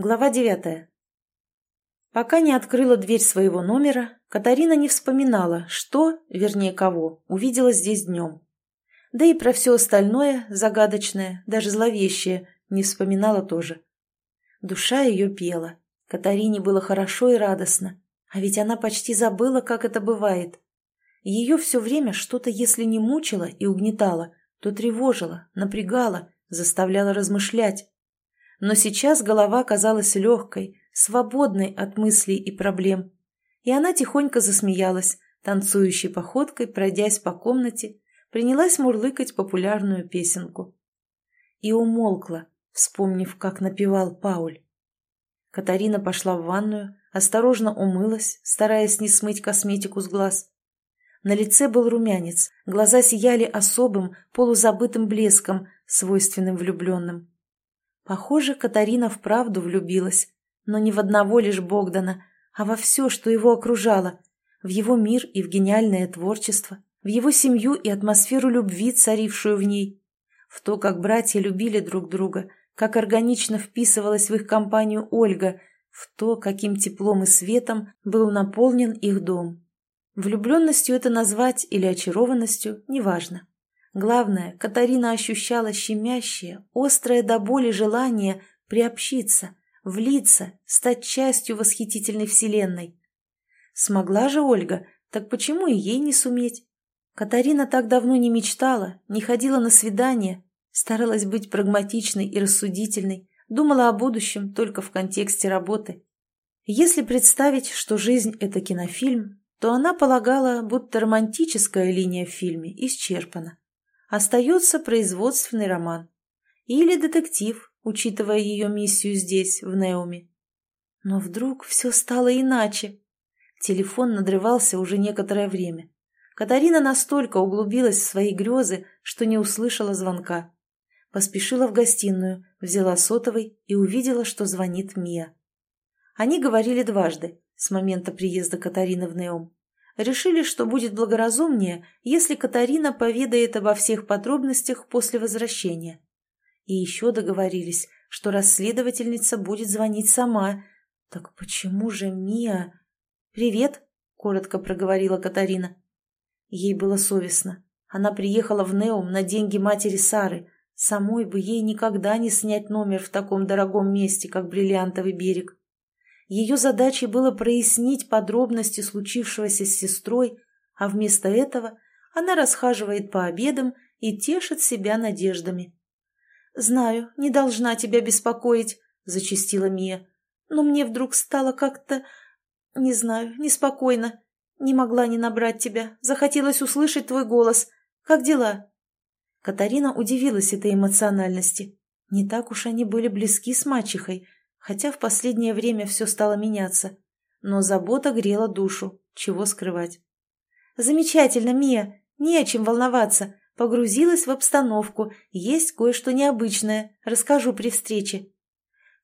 Глава девятая. Пока не открыла дверь своего номера, Катарина не вспоминала, что, вернее кого, увидела здесь днем. Да и про все остальное, загадочное, даже зловещее, не вспоминала тоже. Душа ее пела. Катарине было хорошо и радостно. А ведь она почти забыла, как это бывает. Ее все время что-то, если не мучило и угнетало, то тревожило, напрягало, заставляло размышлять. Но сейчас голова казалась легкой, свободной от мыслей и проблем. И она тихонько засмеялась, танцующей походкой, пройдясь по комнате, принялась мурлыкать популярную песенку. И умолкла, вспомнив, как напевал Пауль. Катарина пошла в ванную, осторожно умылась, стараясь не смыть косметику с глаз. На лице был румянец, глаза сияли особым, полузабытым блеском, свойственным влюбленным. Похоже, Катарина вправду влюбилась, но не в одного лишь Богдана, а во все, что его окружало, в его мир и в гениальное творчество, в его семью и атмосферу любви, царившую в ней, в то, как братья любили друг друга, как органично вписывалась в их компанию Ольга, в то, каким теплом и светом был наполнен их дом. Влюбленностью это назвать или очарованностью, неважно. Главное, Катарина ощущала щемящее, острое до боли желание приобщиться, влиться, стать частью восхитительной вселенной. Смогла же Ольга, так почему и ей не суметь? Катарина так давно не мечтала, не ходила на свидания, старалась быть прагматичной и рассудительной, думала о будущем только в контексте работы. Если представить, что жизнь – это кинофильм, то она полагала, будто романтическая линия в фильме исчерпана остается производственный роман. Или детектив, учитывая ее миссию здесь, в Неуме. Но вдруг все стало иначе. Телефон надрывался уже некоторое время. Катарина настолько углубилась в свои грезы, что не услышала звонка. Поспешила в гостиную, взяла сотовый и увидела, что звонит Мия. Они говорили дважды, с момента приезда Катарины в Неум решили, что будет благоразумнее, если Катарина поведает обо всех подробностях после возвращения. И еще договорились, что расследовательница будет звонить сама. Так почему же Мия... «Привет», — коротко проговорила Катарина. Ей было совестно. Она приехала в Неум на деньги матери Сары. Самой бы ей никогда не снять номер в таком дорогом месте, как Бриллиантовый берег. Ее задачей было прояснить подробности случившегося с сестрой, а вместо этого она расхаживает по обедам и тешит себя надеждами. «Знаю, не должна тебя беспокоить», — зачастила Мия. «Но мне вдруг стало как-то... не знаю, неспокойно. Не могла не набрать тебя. Захотелось услышать твой голос. Как дела?» Катарина удивилась этой эмоциональности. Не так уж они были близки с мачехой, хотя в последнее время все стало меняться. Но забота грела душу, чего скрывать. «Замечательно, Мия, не о чем волноваться. Погрузилась в обстановку, есть кое-что необычное, расскажу при встрече».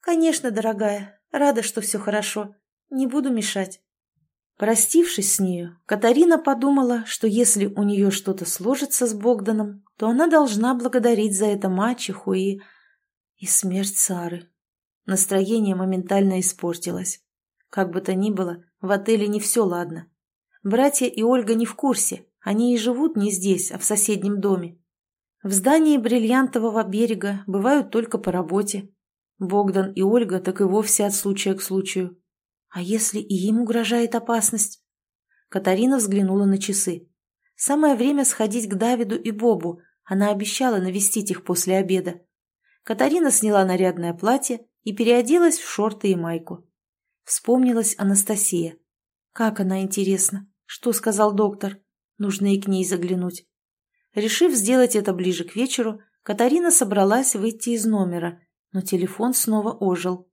«Конечно, дорогая, рада, что все хорошо. Не буду мешать». Простившись с нею, Катарина подумала, что если у нее что-то сложится с Богданом, то она должна благодарить за это мачеху и... и смерть Сары. Настроение моментально испортилось. Как бы то ни было, в отеле не все ладно. Братья и Ольга не в курсе, они и живут не здесь, а в соседнем доме. В здании бриллиантового берега бывают только по работе. Богдан и Ольга так и вовсе от случая к случаю. А если и им угрожает опасность? Катарина взглянула на часы. Самое время сходить к Давиду и Бобу. Она обещала навестить их после обеда. Катарина сняла нарядное платье и переоделась в шорты и майку. Вспомнилась Анастасия. Как она, интересно? Что сказал доктор? Нужно и к ней заглянуть. Решив сделать это ближе к вечеру, Катарина собралась выйти из номера, но телефон снова ожил.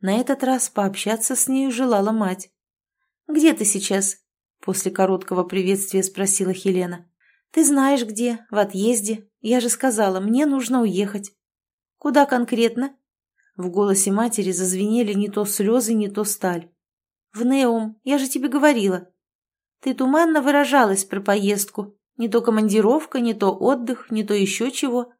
На этот раз пообщаться с нею желала мать. «Где ты сейчас?» – после короткого приветствия спросила Хелена. «Ты знаешь где, в отъезде. Я же сказала, мне нужно уехать». «Куда конкретно?» В голосе матери зазвенели не то слезы, не то сталь. «В Неум, я же тебе говорила». «Ты туманно выражалась про поездку. Не то командировка, не то отдых, не то еще чего.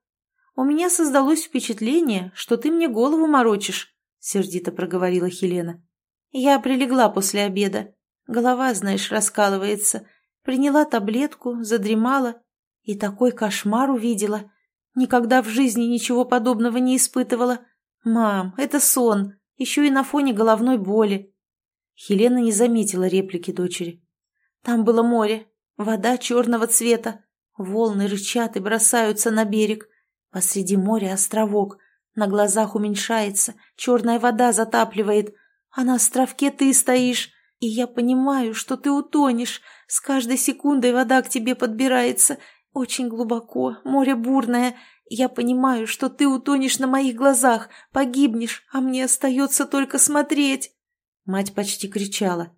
У меня создалось впечатление, что ты мне голову морочишь», сердито проговорила Хелена. «Я прилегла после обеда. Голова, знаешь, раскалывается. Приняла таблетку, задремала. И такой кошмар увидела. Никогда в жизни ничего подобного не испытывала. Мам, это сон, еще и на фоне головной боли». Хелена не заметила реплики дочери. «Там было море, вода черного цвета. Волны рычат и бросаются на берег. Посреди моря островок. На глазах уменьшается, черная вода затапливает. А на островке ты стоишь, и я понимаю, что ты утонешь. С каждой секундой вода к тебе подбирается. Очень глубоко, море бурное. Я понимаю, что ты утонешь на моих глазах, погибнешь, а мне остается только смотреть. Мать почти кричала.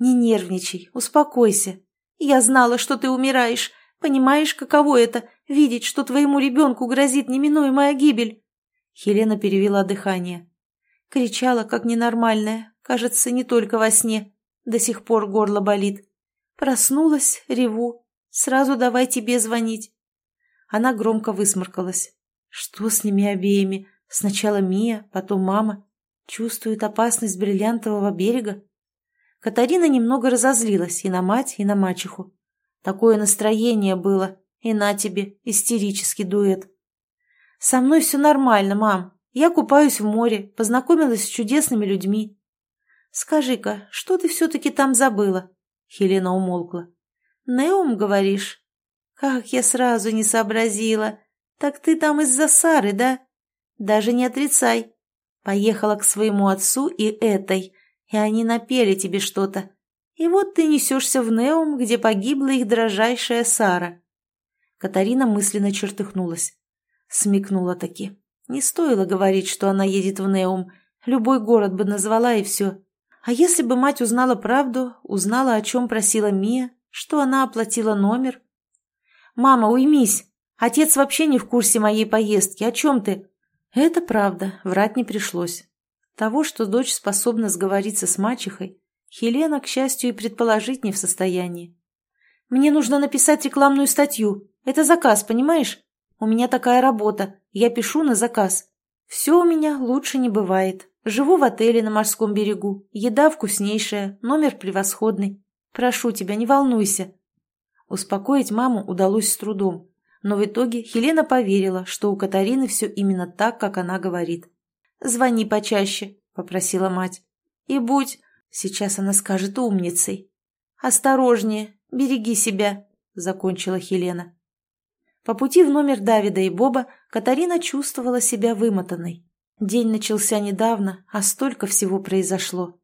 «Не нервничай, успокойся. Я знала, что ты умираешь. Понимаешь, каково это — видеть, что твоему ребенку грозит неминуемая гибель?» Хелена перевела дыхание. Кричала, как ненормальная, кажется, не только во сне. До сих пор горло болит. Проснулась, реву. Сразу давай тебе звонить. Она громко высморкалась. Что с ними обеими? Сначала Мия, потом мама. Чувствует опасность бриллиантового берега. Катарина немного разозлилась и на мать, и на мачеху. Такое настроение было, и на тебе истерический дуэт. «Со мной все нормально, мам. Я купаюсь в море, познакомилась с чудесными людьми». «Скажи-ка, что ты все-таки там забыла?» Хелена умолкла. «Неум, говоришь?» «Как я сразу не сообразила! Так ты там из-за Сары, да? Даже не отрицай. Поехала к своему отцу и этой, и они напели тебе что-то. И вот ты несешься в Неум, где погибла их дрожайшая Сара». Катарина мысленно чертыхнулась. Смекнула таки. Не стоило говорить, что она едет в Неум. Любой город бы назвала и все. А если бы мать узнала правду, узнала, о чем просила Мия, что она оплатила номер? «Мама, уймись! Отец вообще не в курсе моей поездки. О чем ты?» Это правда, врать не пришлось. Того, что дочь способна сговориться с мачехой, Хелена, к счастью, и предположить не в состоянии. «Мне нужно написать рекламную статью. Это заказ, понимаешь? У меня такая работа, я пишу на заказ. Все у меня лучше не бывает. Живу в отеле на морском берегу, еда вкуснейшая, номер превосходный. Прошу тебя, не волнуйся». Успокоить маму удалось с трудом, но в итоге Хелена поверила, что у Катарины все именно так, как она говорит. «Звони почаще», — попросила мать. «И будь...» — сейчас она скажет умницей. «Осторожнее, береги себя», — закончила Хелена. По пути в номер Давида и Боба Катарина чувствовала себя вымотанной. День начался недавно, а столько всего произошло.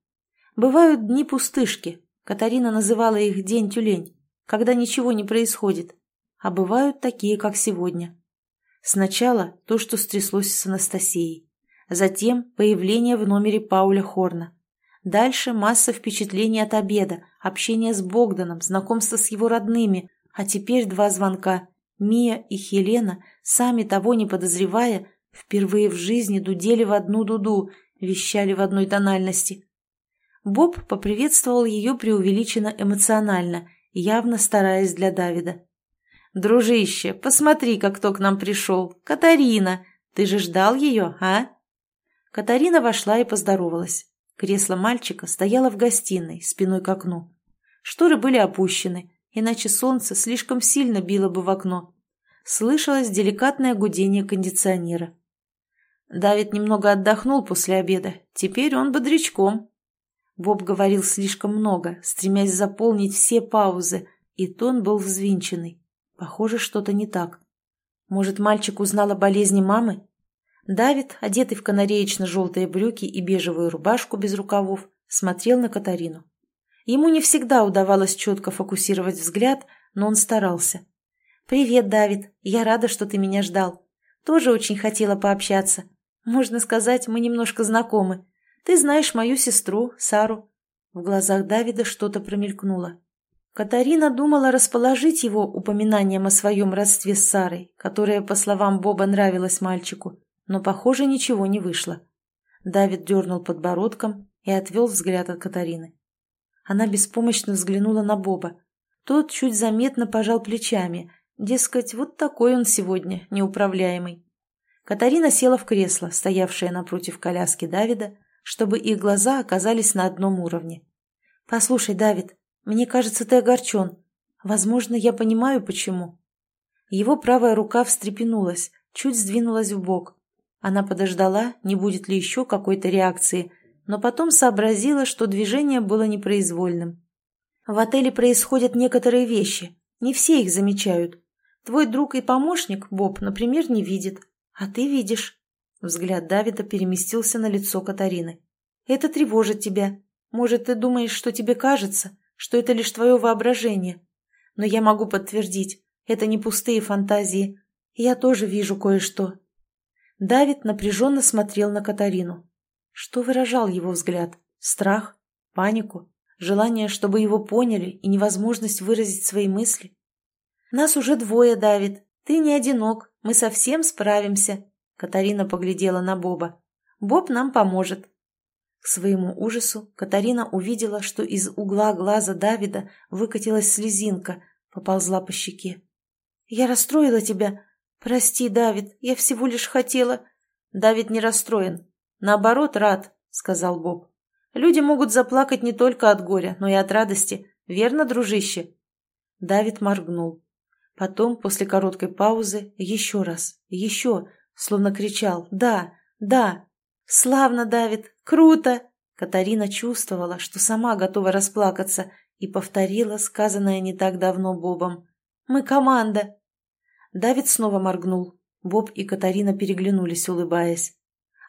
Бывают дни пустышки, Катарина называла их «день-тюлень», когда ничего не происходит, а бывают такие, как сегодня. Сначала то, что стряслось с Анастасией. Затем появление в номере Пауля Хорна. Дальше масса впечатлений от обеда, общение с Богданом, знакомство с его родными, а теперь два звонка Мия и Хелена, сами того не подозревая, впервые в жизни дудели в одну дуду, вещали в одной тональности. Боб поприветствовал ее преувеличенно эмоционально, явно стараясь для Давида. «Дружище, посмотри-ка, кто к нам пришел. Катарина! Ты же ждал ее, а?» Катарина вошла и поздоровалась. Кресло мальчика стояло в гостиной, спиной к окну. Шторы были опущены, иначе солнце слишком сильно било бы в окно. Слышалось деликатное гудение кондиционера. Давид немного отдохнул после обеда, теперь он бодрячком. Боб говорил слишком много, стремясь заполнить все паузы, и тон был взвинченный. Похоже, что-то не так. Может, мальчик узнал о болезни мамы? Давид, одетый в канареечно-желтые брюки и бежевую рубашку без рукавов, смотрел на Катарину. Ему не всегда удавалось четко фокусировать взгляд, но он старался. «Привет, Давид. Я рада, что ты меня ждал. Тоже очень хотела пообщаться. Можно сказать, мы немножко знакомы. Ты знаешь мою сестру, Сару». В глазах Давида что-то промелькнуло. Катарина думала расположить его упоминанием о своем родстве с Сарой, которое, по словам Боба, нравилось мальчику, но, похоже, ничего не вышло. Давид дернул подбородком и отвел взгляд от Катарины. Она беспомощно взглянула на Боба. Тот чуть заметно пожал плечами, дескать, вот такой он сегодня, неуправляемый. Катарина села в кресло, стоявшее напротив коляски Давида, чтобы их глаза оказались на одном уровне. «Послушай, Давид, мне кажется, ты огорчен. Возможно, я понимаю, почему». Его правая рука встрепенулась, чуть сдвинулась в бок. Она подождала, не будет ли еще какой-то реакции, но потом сообразила, что движение было непроизвольным. «В отеле происходят некоторые вещи. Не все их замечают. Твой друг и помощник, Боб, например, не видит. А ты видишь». Взгляд Давида переместился на лицо Катарины. «Это тревожит тебя. Может, ты думаешь, что тебе кажется, что это лишь твое воображение. Но я могу подтвердить, это не пустые фантазии. Я тоже вижу кое-что». Давид напряженно смотрел на Катарину. Что выражал его взгляд? Страх? Панику? Желание, чтобы его поняли, и невозможность выразить свои мысли? «Нас уже двое, Давид. Ты не одинок. Мы совсем справимся», Катарина поглядела на Боба. «Боб нам поможет». К своему ужасу Катарина увидела, что из угла глаза Давида выкатилась слезинка, поползла по щеке. «Я расстроила тебя. Прости, Давид, я всего лишь хотела...» «Давид не расстроен. Наоборот, рад», — сказал Боб. «Люди могут заплакать не только от горя, но и от радости. Верно, дружище?» Давид моргнул. Потом, после короткой паузы, еще раз, еще, словно кричал «Да! Да! Славно, Давид! Круто!» Катарина чувствовала, что сама готова расплакаться, и повторила сказанное не так давно Бобом. «Мы команда!» Давид снова моргнул. Боб и Катарина переглянулись, улыбаясь.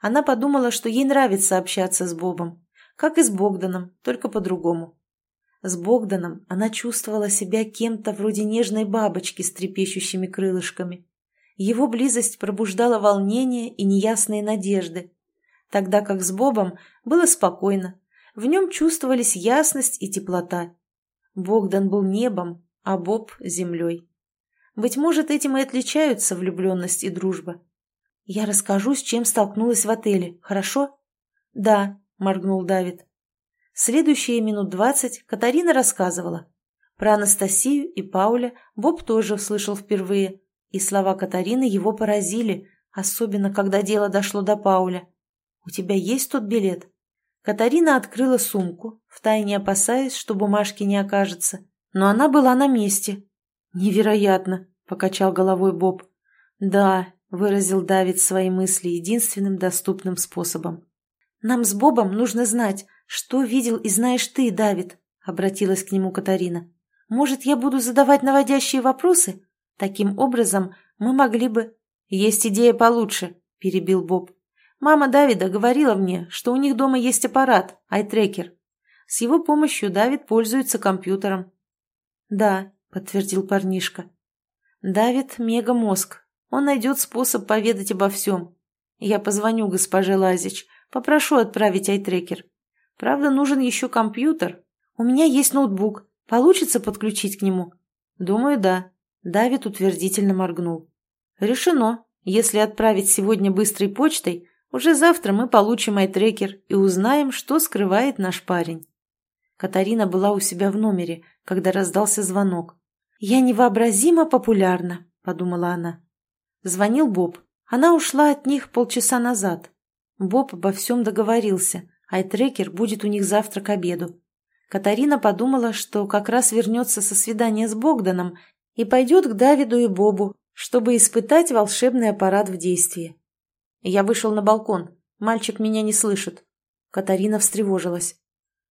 Она подумала, что ей нравится общаться с Бобом, как и с Богданом, только по-другому. С Богданом она чувствовала себя кем-то вроде нежной бабочки с трепещущими крылышками. Его близость пробуждала волнение и неясные надежды, тогда как с Бобом было спокойно, в нем чувствовались ясность и теплота. Богдан был небом, а Боб — землей. Быть может, этим и отличаются влюбленность и дружба. «Я расскажу, с чем столкнулась в отеле, хорошо?» «Да», — моргнул Давид. Следующие минут двадцать Катарина рассказывала. Про Анастасию и Пауля Боб тоже услышал впервые, и слова Катарины его поразили, особенно когда дело дошло до Пауля. «У тебя есть тот билет?» Катарина открыла сумку, втайне опасаясь, что бумажки не окажется, но она была на месте. «Невероятно!» — покачал головой Боб. «Да», — выразил Давид свои мысли единственным доступным способом. «Нам с Бобом нужно знать, что видел и знаешь ты, Давид», — обратилась к нему Катарина. «Может, я буду задавать наводящие вопросы? Таким образом, мы могли бы... Есть идея получше, перебил Боб. Мама Давида говорила мне, что у них дома есть аппарат, айтрекер. С его помощью Давид пользуется компьютером. Да, подтвердил парнишка. Давид – мегамозг. Он найдет способ поведать обо всем. Я позвоню госпоже Лазич, попрошу отправить айтрекер. Правда, нужен еще компьютер. У меня есть ноутбук. Получится подключить к нему? Думаю, да. Давид утвердительно моргнул. «Решено. Если отправить сегодня быстрой почтой, уже завтра мы получим айтрекер и узнаем, что скрывает наш парень». Катарина была у себя в номере, когда раздался звонок. «Я невообразимо популярна», — подумала она. Звонил Боб. Она ушла от них полчаса назад. Боб обо всем договорился. Айтрекер будет у них завтра к обеду. Катарина подумала, что как раз вернется со свидания с Богданом и пойдет к Давиду и Бобу, чтобы испытать волшебный аппарат в действии. Я вышел на балкон. Мальчик меня не слышит. Катарина встревожилась.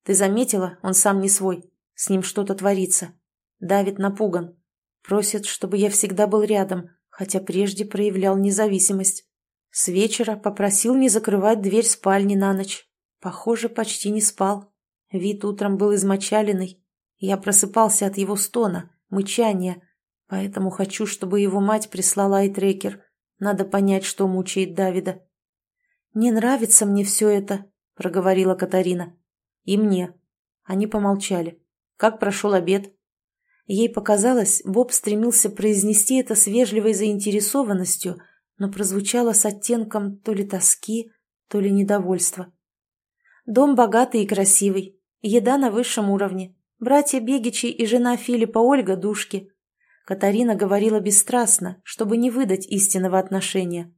Ты заметила, он сам не свой. С ним что-то творится. Давид напуган. Просит, чтобы я всегда был рядом, хотя прежде проявлял независимость. С вечера попросил не закрывать дверь спальни на ночь. Похоже, почти не спал. Вид утром был измочаленный. Я просыпался от его стона, мычания, Поэтому хочу, чтобы его мать прислала айтрекер. Надо понять, что мучает Давида. «Не нравится мне все это», — проговорила Катарина. «И мне». Они помолчали. «Как прошел обед?» Ей показалось, Боб стремился произнести это с вежливой заинтересованностью, но прозвучало с оттенком то ли тоски, то ли недовольства. «Дом богатый и красивый, еда на высшем уровне, братья Бегичи и жена Филиппа Ольга – душки, Катарина говорила бесстрастно, чтобы не выдать истинного отношения.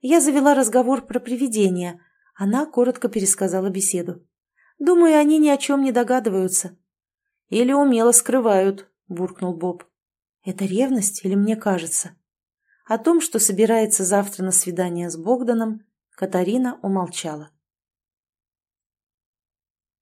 Я завела разговор про привидения. Она коротко пересказала беседу. Думаю, они ни о чем не догадываются. Или умело скрывают, буркнул Боб. Это ревность или мне кажется? О том, что собирается завтра на свидание с Богданом, Катарина умолчала.